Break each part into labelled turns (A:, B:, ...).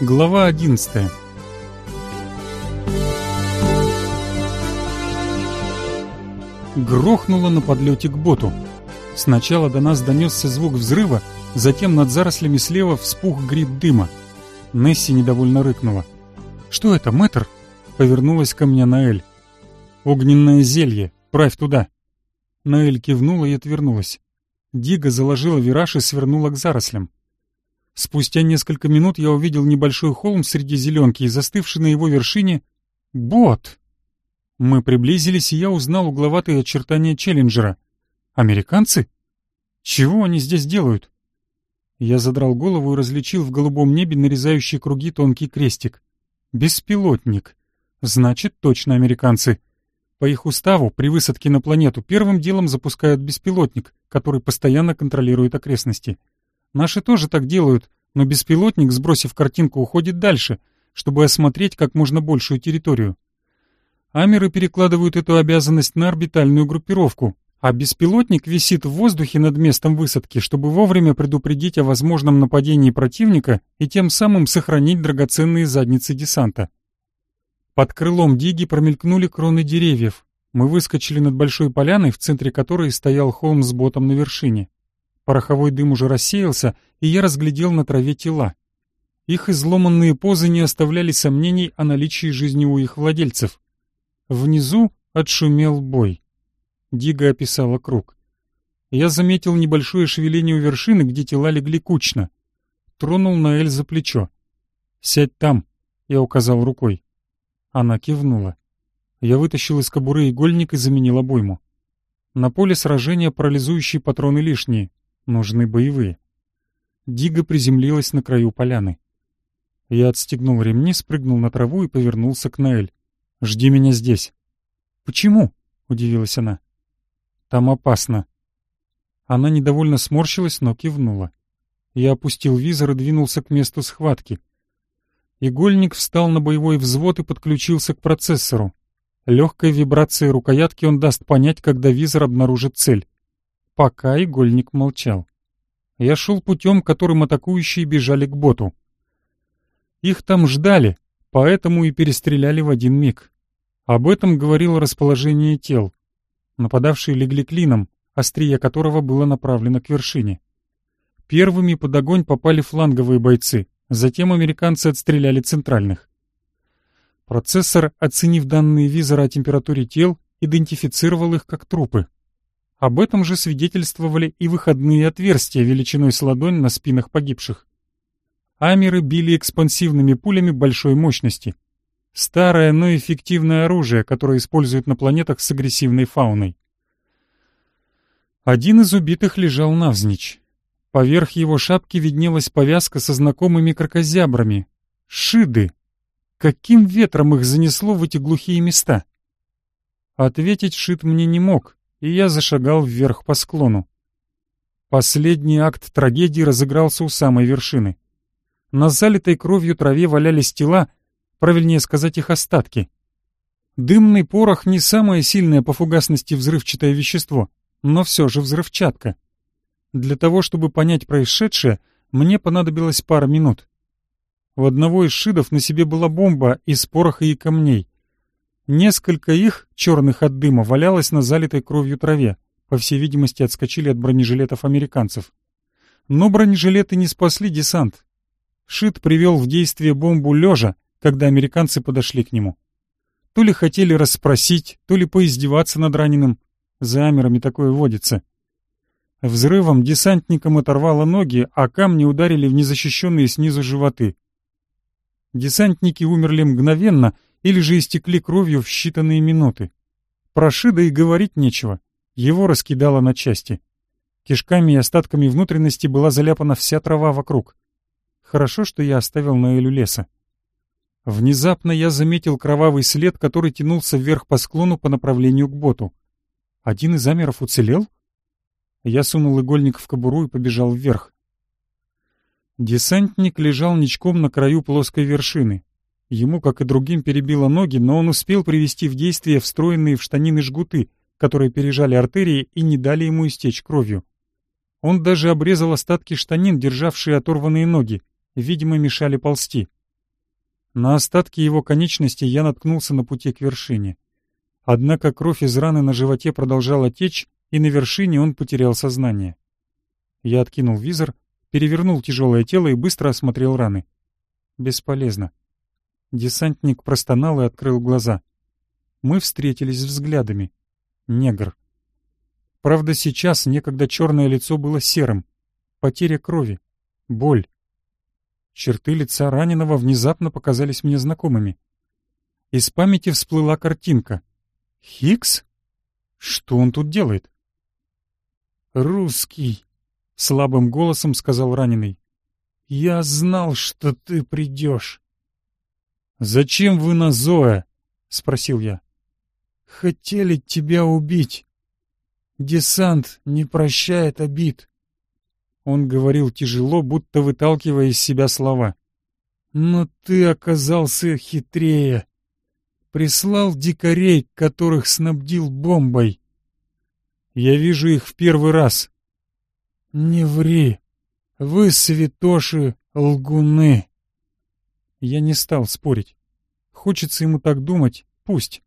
A: Глава 11 Грохнуло на подлете к боту. Сначала до нас донесся звук взрыва, затем над зарослями слева вспух гриб дыма. Несси недовольно рыкнула. «Что это, мэтр?» — повернулась ко мне Наэль. «Огненное зелье. Правь туда». Наэль кивнула и отвернулась. Дига заложила вираж и свернула к зарослям. Спустя несколько минут я увидел небольшой холм среди зеленки и застывший на его вершине — бот. Мы приблизились, и я узнал угловатые очертания Челленджера. Американцы? Чего они здесь делают? Я задрал голову и различил в голубом небе нарезающий круги тонкий крестик. Беспилотник. Значит, точно американцы. По их уставу, при высадке на планету первым делом запускают беспилотник, который постоянно контролирует окрестности. Наши тоже так делают, но беспилотник, сбросив картинку, уходит дальше, чтобы осмотреть как можно большую территорию. Амеры перекладывают эту обязанность на орбитальную группировку, а беспилотник висит в воздухе над местом высадки, чтобы вовремя предупредить о возможном нападении противника и тем самым сохранить драгоценные задницы десанта. Под крылом Диги промелькнули кроны деревьев. Мы выскочили над большой поляной, в центре которой стоял холм с ботом на вершине. Пороховой дым уже рассеялся, и я разглядел на траве тела. Их изломанные позы не оставляли сомнений о наличии жизни у их владельцев. Внизу отшумел бой. Дига описала круг. Я заметил небольшое шевеление у вершины, где тела легли кучно. Тронул Наэль за плечо. «Сядь там», — я указал рукой. Она кивнула. Я вытащил из кобуры игольник и заменил обойму. На поле сражения парализующие патроны лишние. Нужны боевые. Дига приземлилась на краю поляны. Я отстегнул ремни, спрыгнул на траву и повернулся к Наэль. Жди меня здесь». «Почему?» — удивилась она. «Там опасно». Она недовольно сморщилась, но кивнула. Я опустил визор и двинулся к месту схватки. Игольник встал на боевой взвод и подключился к процессору. Легкой вибрацией рукоятки он даст понять, когда визор обнаружит цель. Пока игольник молчал. Я шел путем, которым атакующие бежали к боту. Их там ждали, поэтому и перестреляли в один миг. Об этом говорило расположение тел. Нападавшие легли клином, острие которого было направлено к вершине. Первыми под огонь попали фланговые бойцы, затем американцы отстреляли центральных. Процессор, оценив данные визора о температуре тел, идентифицировал их как трупы. Об этом же свидетельствовали и выходные отверстия величиной с ладонь на спинах погибших. Амеры били экспансивными пулями большой мощности. Старое, но эффективное оружие, которое используют на планетах с агрессивной фауной. Один из убитых лежал навзничь. Поверх его шапки виднелась повязка со знакомыми крокозябрами. Шиды. Каким ветром их занесло в эти глухие места? Ответить Шид мне не мог, и я зашагал вверх по склону. Последний акт трагедии разыгрался у самой вершины. На залитой кровью траве валялись тела, правильнее сказать их остатки. Дымный порох не самое сильное по фугасности взрывчатое вещество, но все же взрывчатка. Для того, чтобы понять происшедшее, мне понадобилось пара минут. У одного из шидов на себе была бомба из пороха и камней. Несколько их, черных от дыма, валялось на залитой кровью траве, по всей видимости отскочили от бронежилетов американцев. Но бронежилеты не спасли десант, Шит привел в действие бомбу лежа, когда американцы подошли к нему. То ли хотели расспросить, то ли поиздеваться над раненым. За амерами такое водится. Взрывом десантникам оторвало ноги, а камни ударили в незащищенные снизу животы. Десантники умерли мгновенно или же истекли кровью в считанные минуты. Про Шида и говорить нечего. Его раскидало на части. Кишками и остатками внутренности была заляпана вся трава вокруг. Хорошо, что я оставил Наэлю леса. Внезапно я заметил кровавый след, который тянулся вверх по склону по направлению к боту. Один из замеров уцелел? Я сунул игольник в кобуру и побежал вверх. Десантник лежал ничком на краю плоской вершины. Ему, как и другим, перебило ноги, но он успел привести в действие встроенные в штанины жгуты, которые пережали артерии и не дали ему истечь кровью. Он даже обрезал остатки штанин, державшие оторванные ноги, видимо, мешали ползти. На остатки его конечностей я наткнулся на пути к вершине. Однако кровь из раны на животе продолжала течь, и на вершине он потерял сознание. Я откинул визор, перевернул тяжелое тело и быстро осмотрел раны. Бесполезно. Десантник простонал и открыл глаза. Мы встретились взглядами. Негр. Правда, сейчас некогда черное лицо было серым. Потеря крови. Боль. Черты лица раненого внезапно показались мне знакомыми. Из памяти всплыла картинка. Хикс? Что он тут делает? «Русский», — слабым голосом сказал раненый. «Я знал, что ты придешь». «Зачем вы на Зоя?» — спросил я. «Хотели тебя убить. Десант не прощает обид. Он говорил тяжело, будто выталкивая из себя слова. «Но ты оказался хитрее. Прислал дикарей, которых снабдил бомбой. Я вижу их в первый раз». «Не ври. Вы, святоши, лгуны». Я не стал спорить. Хочется ему так думать, пусть.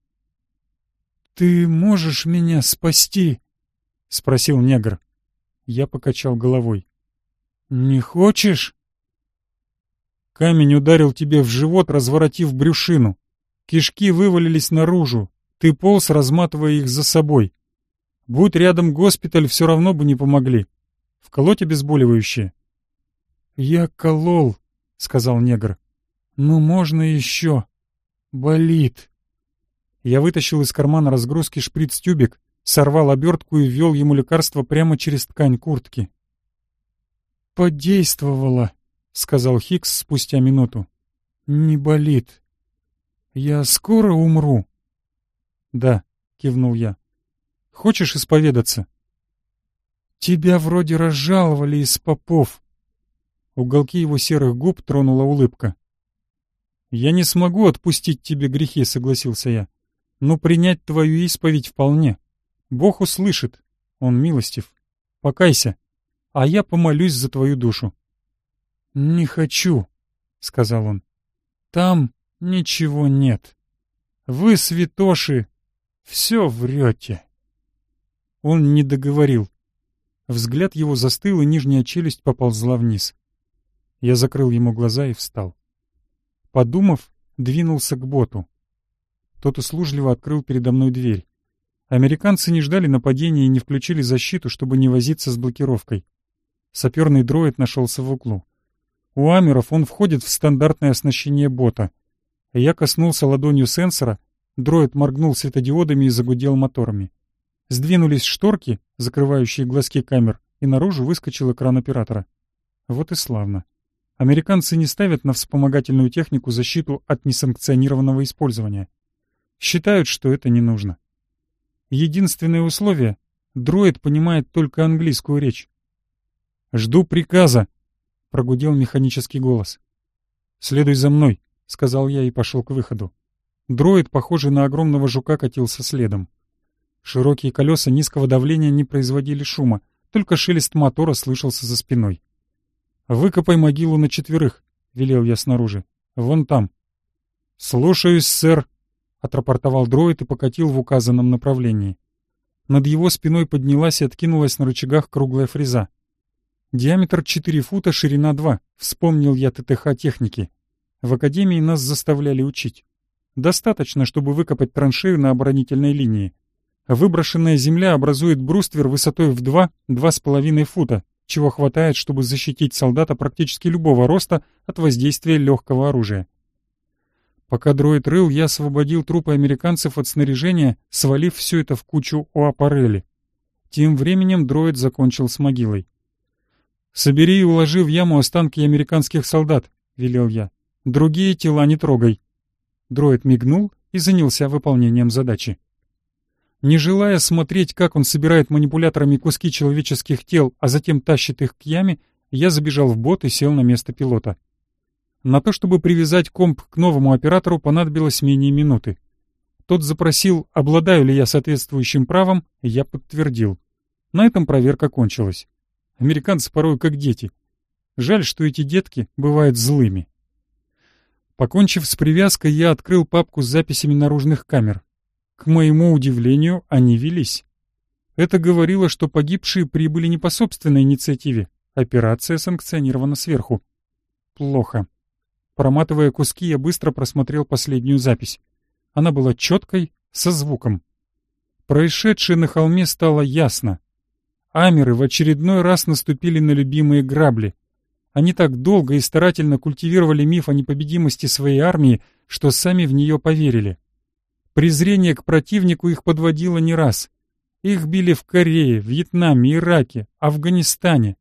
A: «Ты можешь меня спасти?» — спросил негр. Я покачал головой. «Не хочешь?» Камень ударил тебе в живот, разворотив брюшину. Кишки вывалились наружу. Ты полз, разматывая их за собой. Будь рядом госпиталь, все равно бы не помогли. Вколоть обезболивающее. «Я колол», — сказал негр. «Но можно еще. Болит». Я вытащил из кармана разгрузки шприц-тюбик, сорвал обертку и ввел ему лекарство прямо через ткань куртки. «Подействовало», — сказал Хикс спустя минуту. «Не болит. Я скоро умру». «Да», — кивнул я. «Хочешь исповедаться?» «Тебя вроде разжаловали из попов». Уголки его серых губ тронула улыбка. «Я не смогу отпустить тебе грехи», — согласился я. «Но принять твою исповедь вполне. Бог услышит. Он милостив. Покайся» а я помолюсь за твою душу. — Не хочу, — сказал он. — Там ничего нет. Вы, святоши, все врете. Он не договорил. Взгляд его застыл, и нижняя челюсть поползла вниз. Я закрыл ему глаза и встал. Подумав, двинулся к боту. Тот услужливо открыл передо мной дверь. Американцы не ждали нападения и не включили защиту, чтобы не возиться с блокировкой. Саперный дроид нашелся в углу. У амеров он входит в стандартное оснащение бота. Я коснулся ладонью сенсора, дроид моргнул светодиодами и загудел моторами. Сдвинулись шторки, закрывающие глазки камер, и наружу выскочил экран оператора. Вот и славно. Американцы не ставят на вспомогательную технику защиту от несанкционированного использования. Считают, что это не нужно. Единственное условие — дроид понимает только английскую речь. «Жду приказа», — прогудел механический голос. «Следуй за мной», — сказал я и пошел к выходу. Дроид, похожий на огромного жука, катился следом. Широкие колеса низкого давления не производили шума, только шелест мотора слышался за спиной. «Выкопай могилу на четверых», — велел я снаружи. «Вон там». «Слушаюсь, сэр», — отрапортовал дроид и покатил в указанном направлении. Над его спиной поднялась и откинулась на рычагах круглая фреза. Диаметр 4 фута, ширина 2. Вспомнил я ТТХ техники. В академии нас заставляли учить. Достаточно, чтобы выкопать траншею на оборонительной линии. Выброшенная земля образует бруствер высотой в 2-2,5 фута, чего хватает, чтобы защитить солдата практически любого роста от воздействия легкого оружия. Пока дроид рыл, я освободил трупы американцев от снаряжения, свалив все это в кучу у аппарели. Тем временем дроид закончил с могилой. «Собери и уложи в яму останки американских солдат», — велел я. «Другие тела не трогай». Дроид мигнул и занялся выполнением задачи. Не желая смотреть, как он собирает манипуляторами куски человеческих тел, а затем тащит их к яме, я забежал в бот и сел на место пилота. На то, чтобы привязать комп к новому оператору, понадобилось менее минуты. Тот запросил, обладаю ли я соответствующим правом, и я подтвердил. На этом проверка кончилась. Американцы порой как дети. Жаль, что эти детки бывают злыми. Покончив с привязкой, я открыл папку с записями наружных камер. К моему удивлению, они велись. Это говорило, что погибшие прибыли не по собственной инициативе. Операция санкционирована сверху. Плохо. Проматывая куски, я быстро просмотрел последнюю запись. Она была четкой, со звуком. Происшедшее на холме стало ясно. Амеры в очередной раз наступили на любимые грабли. Они так долго и старательно культивировали миф о непобедимости своей армии, что сами в нее поверили. Презрение к противнику их подводило не раз. Их били в Корее, Вьетнаме, Ираке, Афганистане.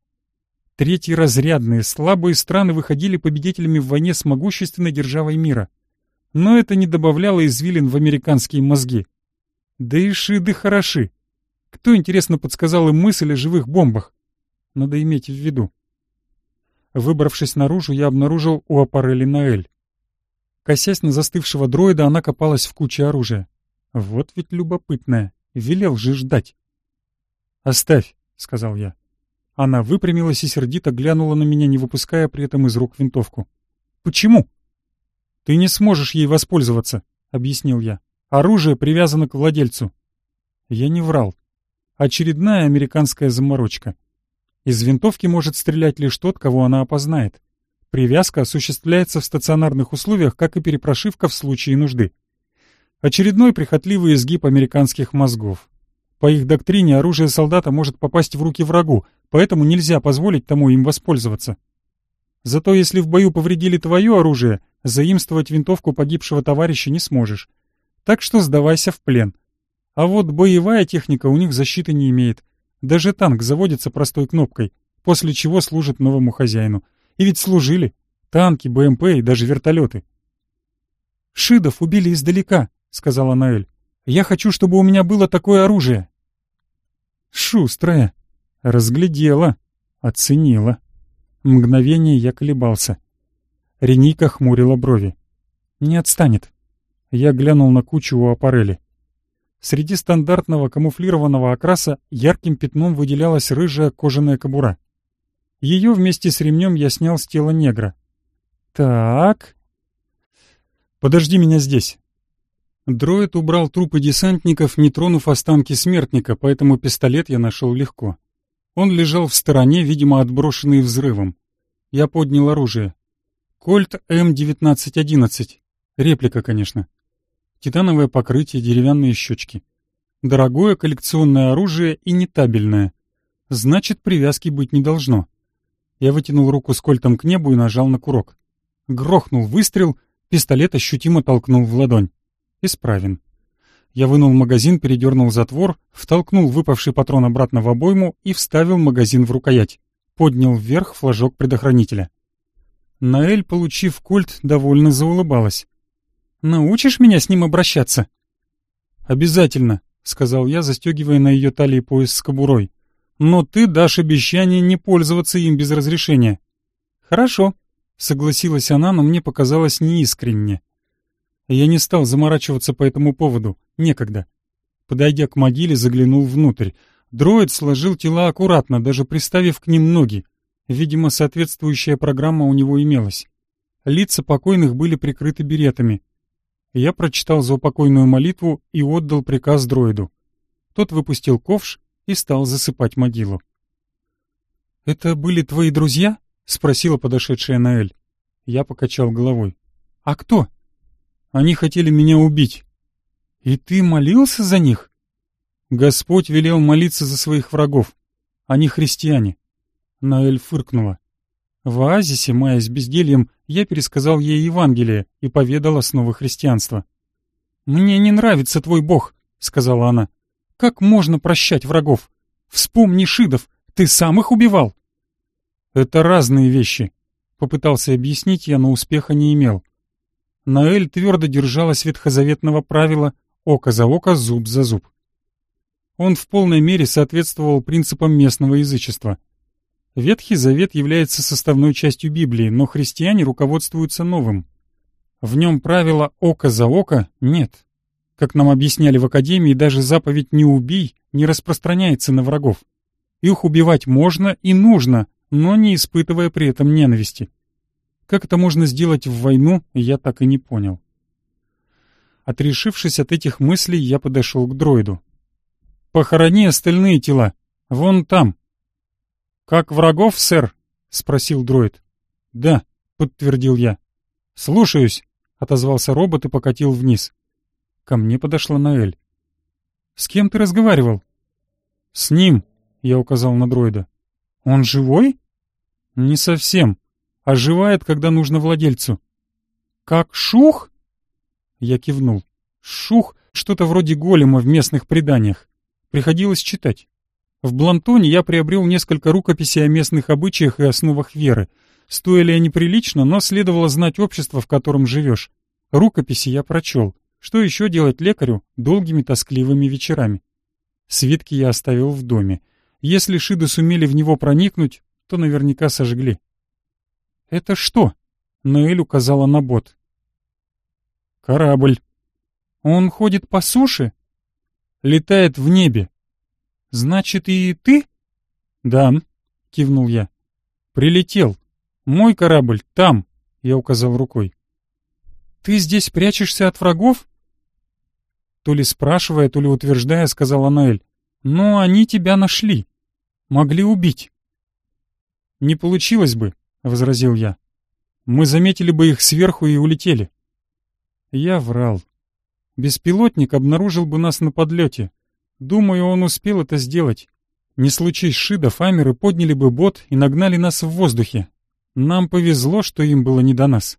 A: Третьи разрядные, слабые страны выходили победителями в войне с могущественной державой мира. Но это не добавляло извилин в американские мозги. Да и шиды хороши. Кто, интересно, подсказал им мысль о живых бомбах? Надо иметь в виду. Выбравшись наружу, я обнаружил у аппарели Наэль. Косясь на застывшего дроида, она копалась в куче оружия. Вот ведь любопытная. Велел же ждать. «Оставь», — сказал я. Она выпрямилась и сердито глянула на меня, не выпуская при этом из рук винтовку. «Почему?» «Ты не сможешь ей воспользоваться», — объяснил я. «Оружие привязано к владельцу». Я не врал. Очередная американская заморочка. Из винтовки может стрелять лишь тот, кого она опознает. Привязка осуществляется в стационарных условиях, как и перепрошивка в случае нужды. Очередной прихотливый изгиб американских мозгов. По их доктрине оружие солдата может попасть в руки врагу, поэтому нельзя позволить тому им воспользоваться. Зато если в бою повредили твое оружие, заимствовать винтовку погибшего товарища не сможешь. Так что сдавайся в плен. А вот боевая техника у них защиты не имеет. Даже танк заводится простой кнопкой, после чего служит новому хозяину. И ведь служили. Танки, БМП и даже вертолеты. «Шидов убили издалека», — сказала Наэль. «Я хочу, чтобы у меня было такое оружие». «Шустрая. Разглядела. Оценила». Мгновение я колебался. Реника хмурила брови. «Не отстанет». Я глянул на кучу у аппарели. Среди стандартного камуфлированного окраса ярким пятном выделялась рыжая кожаная кобура. Ее вместе с ремнем я снял с тела негра. «Так...» «Подожди меня здесь». Дроид убрал трупы десантников, не тронув останки смертника, поэтому пистолет я нашел легко. Он лежал в стороне, видимо, отброшенный взрывом. Я поднял оружие. Кольт М1911. Реплика, конечно. Титановое покрытие, деревянные щечки. Дорогое коллекционное оружие и нетабельное. Значит, привязки быть не должно. Я вытянул руку с кольтом к небу и нажал на курок. Грохнул выстрел, пистолет ощутимо толкнул в ладонь. Исправен. Я вынул магазин, передернул затвор, втолкнул выпавший патрон обратно в обойму и вставил магазин в рукоять. Поднял вверх флажок предохранителя. Наэль, получив кольт, довольно заулыбалась. Научишь меня с ним обращаться?» «Обязательно», — сказал я, застегивая на ее талии пояс с кобурой. «Но ты дашь обещание не пользоваться им без разрешения». «Хорошо», — согласилась она, но мне показалось неискренне. Я не стал заморачиваться по этому поводу, некогда. Подойдя к могиле, заглянул внутрь. Дроид сложил тела аккуратно, даже приставив к ним ноги. Видимо, соответствующая программа у него имелась. Лица покойных были прикрыты беретами. Я прочитал заупокойную молитву и отдал приказ дроиду. Тот выпустил ковш и стал засыпать могилу. «Это были твои друзья?» — спросила подошедшая Наэль. Я покачал головой. «А кто?» «Они хотели меня убить». «И ты молился за них?» «Господь велел молиться за своих врагов. Они христиане». Наэль фыркнула. В оазисе, маясь бездельем, я пересказал ей Евангелие и поведал основы христианства. «Мне не нравится твой бог», — сказала она. «Как можно прощать врагов? Вспомни шидов, ты сам их убивал». «Это разные вещи», — попытался объяснить я, но успеха не имел. Наэль твердо держалась ветхозаветного правила «око за око, зуб за зуб». Он в полной мере соответствовал принципам местного язычества — Ветхий Завет является составной частью Библии, но христиане руководствуются новым. В нем правила «око за око» нет. Как нам объясняли в Академии, даже заповедь «не убий» не распространяется на врагов. Их убивать можно и нужно, но не испытывая при этом ненависти. Как это можно сделать в войну, я так и не понял. Отрешившись от этих мыслей, я подошел к дроиду. «Похорони остальные тела. Вон там». «Как врагов, сэр?» — спросил дроид. «Да», — подтвердил я. «Слушаюсь», — отозвался робот и покатил вниз. Ко мне подошла Наэль. «С кем ты разговаривал?» «С ним», — я указал на дроида. «Он живой?» «Не совсем. Оживает, когда нужно владельцу». «Как шух?» Я кивнул. «Шух — что-то вроде голема в местных преданиях. Приходилось читать. В Блантоне я приобрел несколько рукописей о местных обычаях и основах веры. Стоили они прилично, но следовало знать общество, в котором живешь. Рукописи я прочел. Что еще делать лекарю долгими тоскливыми вечерами? Свитки я оставил в доме. Если шиды сумели в него проникнуть, то наверняка сожгли. «Это что?» — Ноэль указала на бот. «Корабль. Он ходит по суше?» «Летает в небе». «Значит, и ты?» «Да», — кивнул я. «Прилетел. Мой корабль там», — я указал рукой. «Ты здесь прячешься от врагов?» То ли спрашивая, то ли утверждая, сказала Ноэль. «Но они тебя нашли. Могли убить». «Не получилось бы», — возразил я. «Мы заметили бы их сверху и улетели». Я врал. Беспилотник обнаружил бы нас на подлете. Думаю, он успел это сделать. Не случись шидов, амеры подняли бы бот и нагнали нас в воздухе. Нам повезло, что им было не до нас.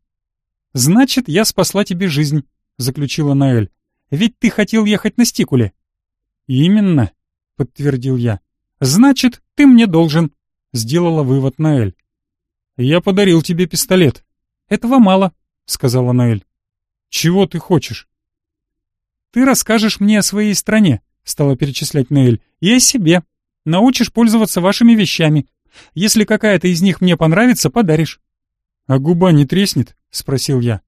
A: «Значит, я спасла тебе жизнь», — заключила Наэль. «Ведь ты хотел ехать на стикуле». «Именно», — подтвердил я. «Значит, ты мне должен», — сделала вывод Наэль. «Я подарил тебе пистолет». «Этого мало», — сказала Наэль. «Чего ты хочешь?» «Ты расскажешь мне о своей стране», — стала перечислять Наэль, — «и о себе. Научишь пользоваться вашими вещами. Если какая-то из них мне понравится, подаришь». «А губа не треснет?» — спросил я.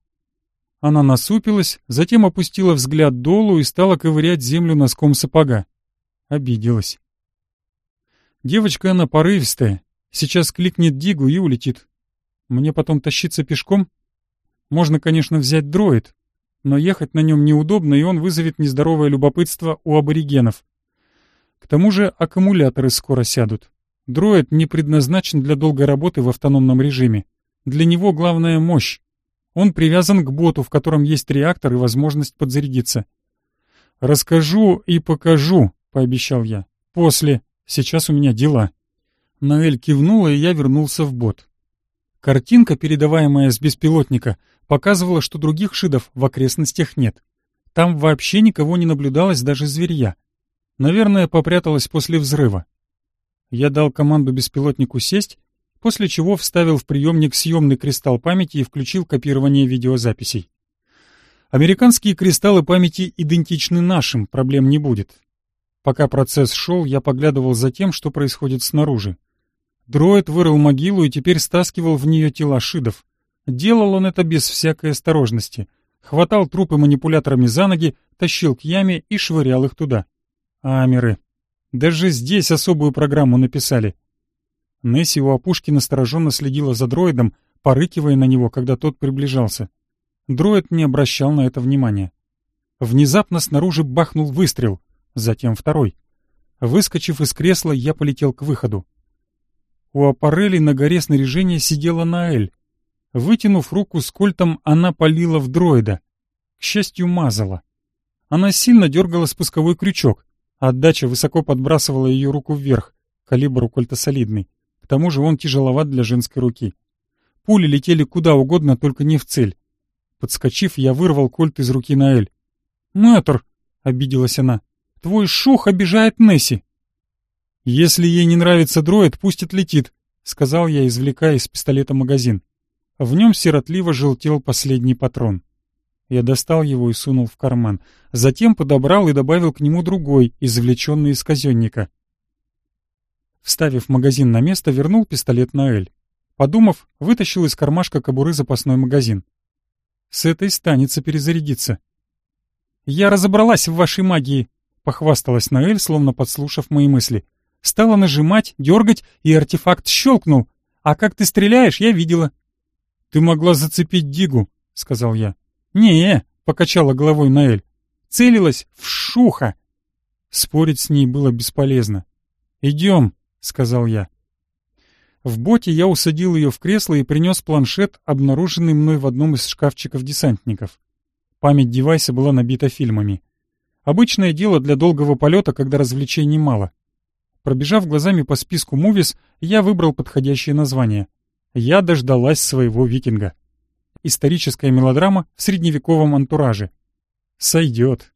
A: Она насупилась, затем опустила взгляд долу и стала ковырять землю носком сапога. Обиделась. Девочка она порывистая. Сейчас кликнет Дигу и улетит. Мне потом тащиться пешком? Можно, конечно, взять дроид, но ехать на нем неудобно, и он вызовет нездоровое любопытство у аборигенов. К тому же аккумуляторы скоро сядут. Дроид не предназначен для долгой работы в автономном режиме. Для него главная мощь. Он привязан к боту, в котором есть реактор и возможность подзарядиться. «Расскажу и покажу», — пообещал я. «После. Сейчас у меня дела». Ноэль кивнула, и я вернулся в бот. Картинка, передаваемая с беспилотника, показывала, что других шидов в окрестностях нет. Там вообще никого не наблюдалось, даже зверья. Наверное, попряталась после взрыва. Я дал команду беспилотнику сесть, после чего вставил в приемник съемный кристалл памяти и включил копирование видеозаписей. Американские кристаллы памяти идентичны нашим, проблем не будет. Пока процесс шел, я поглядывал за тем, что происходит снаружи. Дроид вырыл могилу и теперь стаскивал в нее тела шидов. Делал он это без всякой осторожности. Хватал трупы манипуляторами за ноги, тащил к яме и швырял их туда. Амеры. Даже здесь особую программу написали. Несси у опушки настороженно следила за дроидом, порыкивая на него, когда тот приближался. Дроид не обращал на это внимания. Внезапно снаружи бахнул выстрел, затем второй. Выскочив из кресла, я полетел к выходу. У аппарели на горе снаряжения сидела Наэль. Вытянув руку с кольтом, она полила в дроида. К счастью, мазала. Она сильно дергала спусковой крючок. Отдача высоко подбрасывала ее руку вверх. Калибр у кольта солидный. К тому же он тяжеловат для женской руки. Пули летели куда угодно, только не в цель. Подскочив, я вырвал кольт из руки Наэль. «Мэтр!» — обиделась она. «Твой шух обижает Несси!» «Если ей не нравится дроид, пусть отлетит», — сказал я, извлекая из пистолета магазин. В нем сиротливо желтел последний патрон. Я достал его и сунул в карман. Затем подобрал и добавил к нему другой, извлеченный из казенника. Вставив магазин на место, вернул пистолет на Эль. Подумав, вытащил из кармашка кобуры запасной магазин. С этой станется перезарядиться. «Я разобралась в вашей магии», — похвасталась Наэль, словно подслушав мои мысли. «Стала нажимать, дергать, и артефакт щелкнул. А как ты стреляешь, я видела». «Ты могла зацепить Дигу», — сказал я. «Не-е», — покачала головой Наэль. «Целилась в шуха». Спорить с ней было бесполезно. «Идем», — сказал я. В боте я усадил ее в кресло и принес планшет, обнаруженный мной в одном из шкафчиков десантников. Память девайса была набита фильмами. Обычное дело для долгого полета, когда развлечений мало. Пробежав глазами по списку мувис, я выбрал подходящее название. Я дождалась своего викинга. Историческая мелодрама в средневековом антураже. Сойдет.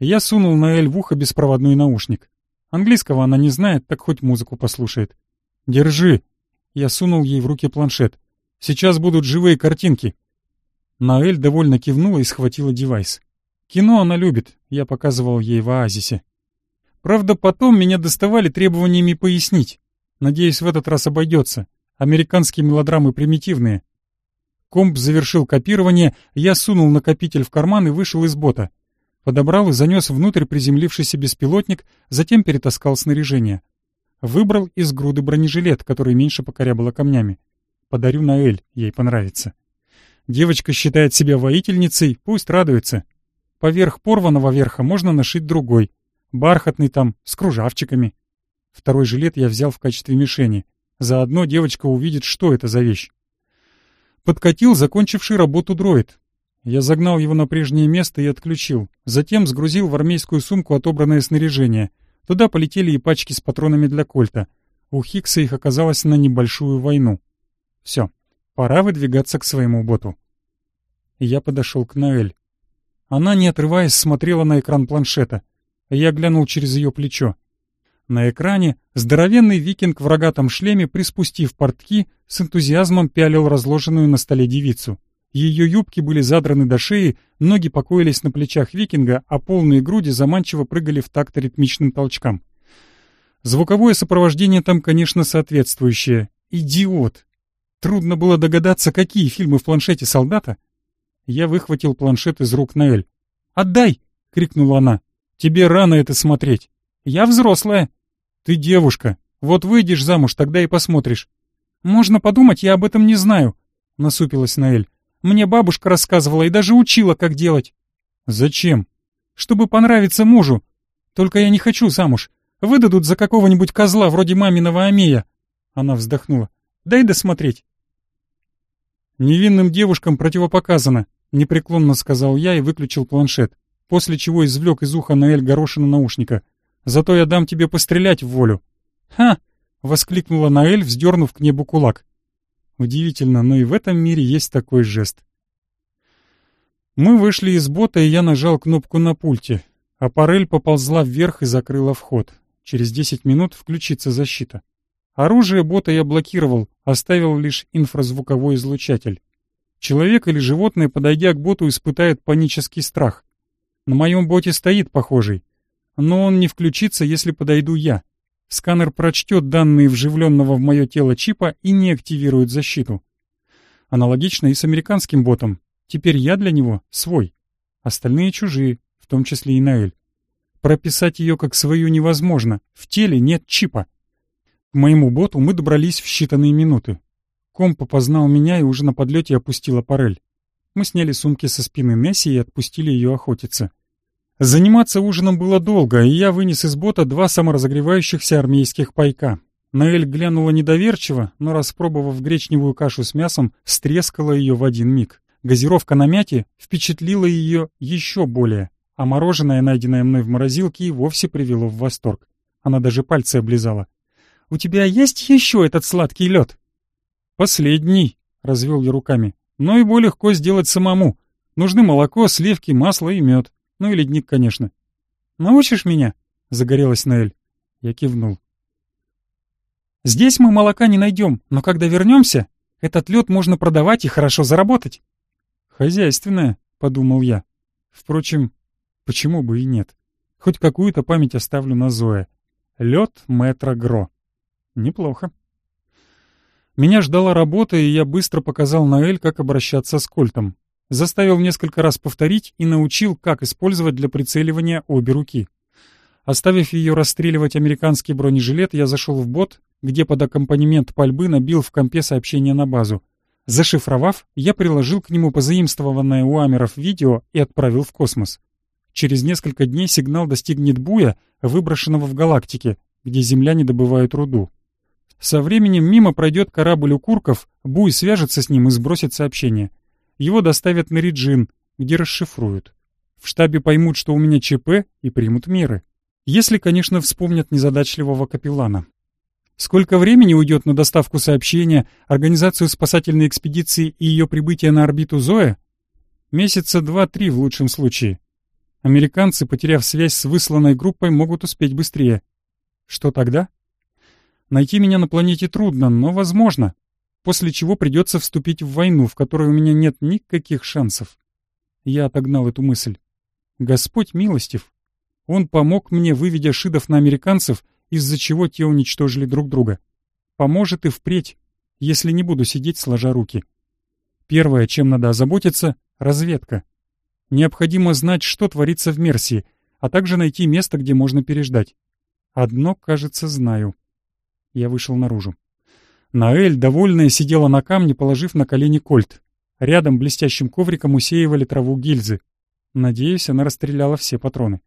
A: Я сунул на Эль в ухо беспроводной наушник. Английского она не знает, так хоть музыку послушает. «Держи!» Я сунул ей в руки планшет. «Сейчас будут живые картинки!» Наэль довольно кивнула и схватила девайс. «Кино она любит», — я показывал ей в оазисе. Правда, потом меня доставали требованиями пояснить. Надеюсь, в этот раз обойдется. Американские мелодрамы примитивные. Комп завершил копирование, я сунул накопитель в карман и вышел из бота. Подобрал и занес внутрь приземлившийся беспилотник, затем перетаскал снаряжение. Выбрал из груды бронежилет, который меньше покорябало камнями. Подарю на Эль, ей понравится. Девочка считает себя воительницей, пусть радуется. Поверх порванного верха можно нашить другой. Бархатный там, с кружавчиками. Второй жилет я взял в качестве мишени. Заодно девочка увидит, что это за вещь. Подкатил закончивший работу дроид. Я загнал его на прежнее место и отключил. Затем сгрузил в армейскую сумку отобранное снаряжение — Туда полетели и пачки с патронами для кольта. У Хикса их оказалось на небольшую войну. Все, пора выдвигаться к своему боту. Я подошел к Ноэль. Она, не отрываясь, смотрела на экран планшета. Я глянул через ее плечо. На экране здоровенный викинг в рогатом шлеме, приспустив портки, с энтузиазмом пялил разложенную на столе девицу. Ее юбки были задраны до шеи, ноги покоились на плечах викинга, а полные груди заманчиво прыгали в такт ритмичным толчкам. Звуковое сопровождение там, конечно, соответствующее. Идиот! Трудно было догадаться, какие фильмы в планшете солдата. Я выхватил планшет из рук Наэль. «Отдай!» — крикнула она. «Тебе рано это смотреть. Я взрослая. Ты девушка. Вот выйдешь замуж, тогда и посмотришь». «Можно подумать, я об этом не знаю», — насупилась Наэль. Мне бабушка рассказывала и даже учила, как делать. Зачем? Чтобы понравиться мужу. Только я не хочу замуж. Выдадут за какого-нибудь козла вроде маминого Амея. Она вздохнула. Дай досмотреть. Невинным девушкам противопоказано, непреклонно сказал я и выключил планшет, после чего извлек из уха Наэль горошину наушника. Зато я дам тебе пострелять в волю. Ха! воскликнула Наэль, вздернув к небу кулак. Удивительно, но и в этом мире есть такой жест. Мы вышли из бота, и я нажал кнопку на пульте. Аппарель поползла вверх и закрыла вход. Через 10 минут включится защита. Оружие бота я блокировал, оставил лишь инфразвуковой излучатель. Человек или животное, подойдя к боту, испытает панический страх. На моем боте стоит похожий. Но он не включится, если подойду я. Сканер прочтет данные вживленного в мое тело чипа и не активирует защиту. Аналогично и с американским ботом. Теперь я для него свой. Остальные чужие, в том числе и Наэль. Прописать ее как свою невозможно, в теле нет чипа. К моему боту мы добрались в считанные минуты. Комп опознал меня и уже на подлете опустил аппарель. Мы сняли сумки со спины Несси и отпустили ее охотиться. Заниматься ужином было долго, и я вынес из бота два саморазогревающихся армейских пайка. Наэль глянула недоверчиво, но, распробовав гречневую кашу с мясом, стрескала ее в один миг. Газировка на мяте впечатлила ее еще более, а мороженое, найденное мной в морозилке, и вовсе привело в восторг. Она даже пальцы облизала. «У тебя есть еще этот сладкий лед?» «Последний», — развел я руками. «Но его легко сделать самому. Нужны молоко, сливки, масло и мед. Ну и ледник, конечно. «Научишь меня?» — загорелась Наэль. Я кивнул. «Здесь мы молока не найдем, но когда вернемся, этот лед можно продавать и хорошо заработать». «Хозяйственное», — подумал я. Впрочем, почему бы и нет? Хоть какую-то память оставлю на Зоя. Лед Мэтра Гро. Неплохо. Меня ждала работа, и я быстро показал Наэль, как обращаться с кольтом. Заставил несколько раз повторить и научил, как использовать для прицеливания обе руки. Оставив ее расстреливать американский бронежилет, я зашел в бот, где под аккомпанемент пальбы набил в компе сообщение на базу. Зашифровав, я приложил к нему позаимствованное у Амеров видео и отправил в космос. Через несколько дней сигнал достигнет буя, выброшенного в галактике, где земляне добывают руду. Со временем мимо пройдет корабль Укурков, буй свяжется с ним и сбросит сообщение. Его доставят на Риджин, где расшифруют. В штабе поймут, что у меня ЧП, и примут меры. Если, конечно, вспомнят незадачливого капеллана. Сколько времени уйдет на доставку сообщения, организацию спасательной экспедиции и ее прибытие на орбиту Зоя? Месяца два-три в лучшем случае. Американцы, потеряв связь с высланной группой, могут успеть быстрее. Что тогда? Найти меня на планете трудно, но возможно. После чего придется вступить в войну, в которой у меня нет никаких шансов. Я отогнал эту мысль. Господь милостив. Он помог мне, выведя шидов на американцев из-за чего те уничтожили друг друга. Поможет и впредь, если не буду сидеть сложа руки. Первое, чем надо озаботиться — разведка. Необходимо знать, что творится в Мерсии, а также найти место, где можно переждать. Одно, кажется, знаю. Я вышел наружу. Наэль, довольная, сидела на камне, положив на колени кольт. Рядом блестящим ковриком усеивали траву гильзы. Надеюсь, она расстреляла все патроны.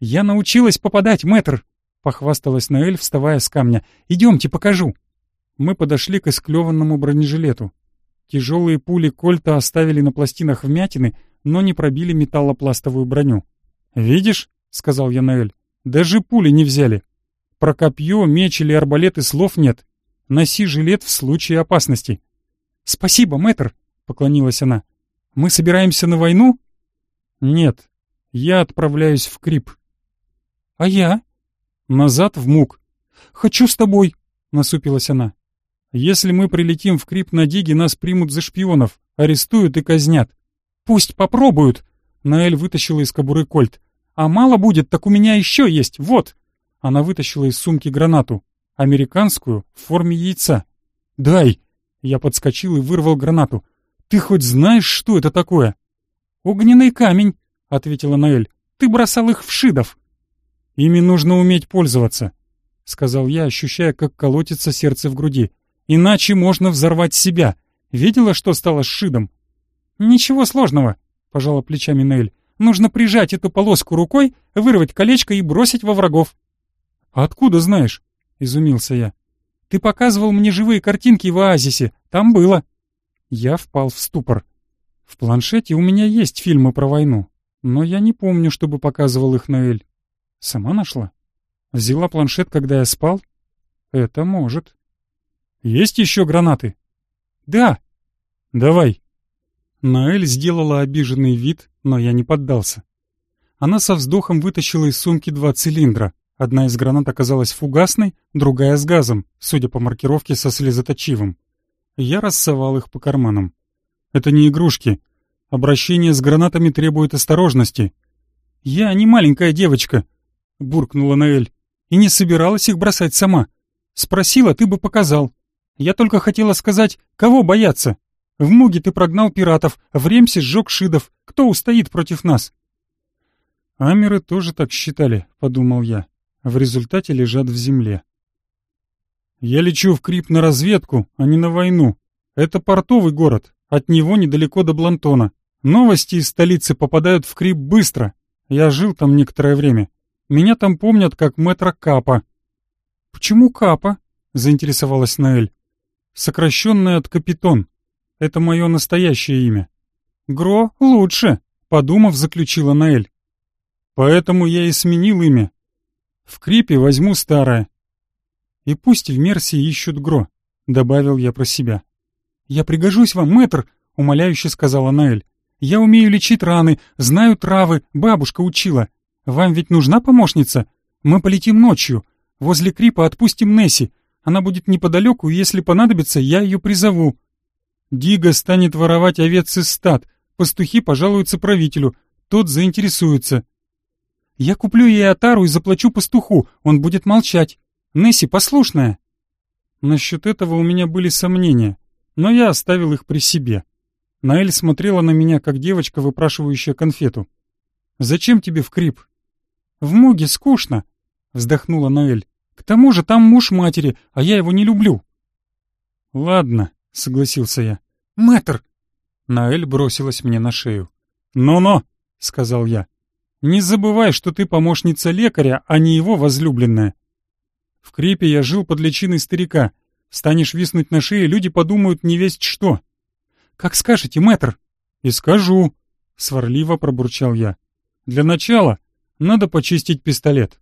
A: «Я научилась попадать, мэтр!» — похвасталась Наэль, вставая с камня. «Идемте, покажу». Мы подошли к исклеванному бронежилету. Тяжелые пули кольта оставили на пластинах вмятины, но не пробили металлопластовую броню. «Видишь?» — сказал я Наэль. «Даже пули не взяли. Про копье, меч или арбалет и слов нет. Носи жилет в случае опасности». «Спасибо, мэтр», — поклонилась она. «Мы собираемся на войну?» «Нет, я отправляюсь в Крип». «А я?» Назад в мук. «Хочу с тобой!» — насупилась она. «Если мы прилетим в Крип на Диге, нас примут за шпионов, арестуют и казнят». «Пусть попробуют!» — Наэль вытащила из кобуры кольт. «А мало будет, так у меня еще есть, вот!» Она вытащила из сумки гранату. Американскую, в форме яйца. «Дай!» Я подскочил и вырвал гранату. «Ты хоть знаешь, что это такое?» «Огненный камень», — ответила Наэль. «Ты бросал их в шидов». «Ими нужно уметь пользоваться», — сказал я, ощущая, как колотится сердце в груди. «Иначе можно взорвать себя. Видела, что стало с Шидом?» «Ничего сложного», — пожала плечами Нель. «Нужно прижать эту полоску рукой, вырвать колечко и бросить во врагов». «А откуда знаешь?» — изумился я. «Ты показывал мне живые картинки в оазисе. Там было». Я впал в ступор. В планшете у меня есть фильмы про войну, но я не помню, чтобы показывал их Ноэль. Сама нашла? Взяла планшет, когда я спал? Это может. Есть еще гранаты? Да. Давай. Наэль сделала обиженный вид, но я не поддался. Она со вздохом вытащила из сумки два цилиндра. Одна из гранат оказалась фугасной, другая с газом, судя по маркировке со слезоточивым. Я рассовал их по карманам. Это не игрушки. Обращение с гранатами требует осторожности. Я не маленькая девочка, — буркнула Наэль. «И не собиралась их бросать сама. Спросила, ты бы показал. Я только хотела сказать, кого бояться. В Муге ты прогнал пиратов, в Ремсе сжег шидов. Кто устоит против нас?» «Амеры тоже так считали», — подумал я. В результате лежат в земле. «Я лечу в Крип на разведку, а не на войну. Это портовый город, от него недалеко до Блантона. Новости из столицы попадают в Крип быстро. Я жил там некоторое время. Меня там помнят как мэтра Капа». «Почему Капа?» — заинтересовалась Наэль. «Сокращенное от Капитон. Это мое настоящее имя». «Гро лучше», — подумав, заключила Наэль. «Поэтому я и сменил имя. В Крипе возьму старое». «И пусть в Мерсии ищут Гро», — добавил я про себя. «Я пригожусь вам, мэтр», — умоляюще сказала Наэль. «Я умею лечить раны, знаю травы, бабушка учила. «Вам ведь нужна помощница? Мы полетим ночью. Возле Крипа отпустим Несси. Она будет неподалеку, и если понадобится, я ее призову». Дига станет воровать овец из стад. Пастухи пожалуются правителю. Тот заинтересуется. «Я куплю ей отару и заплачу пастуху. Он будет молчать. Несси послушная». Насчет этого у меня были сомнения, но я оставил их при себе. Наэль смотрела на меня, как девочка, выпрашивающая конфету. «Зачем тебе в Крип? «В Муге скучно», — вздохнула Ноэль. «К тому же там муж матери, а я его не люблю». «Ладно», — согласился я. «Мэтр!» Наэль бросилась мне на шею. «Но-но!» — сказал я. «Не забывай, что ты помощница лекаря, а не его возлюбленная. В крепе я жил под личиной старика. Станешь виснуть на шее, люди подумают не весть что». «Как скажете, мэтр!» «И скажу!» — сварливо пробурчал я. «Для начала надо почистить пистолет».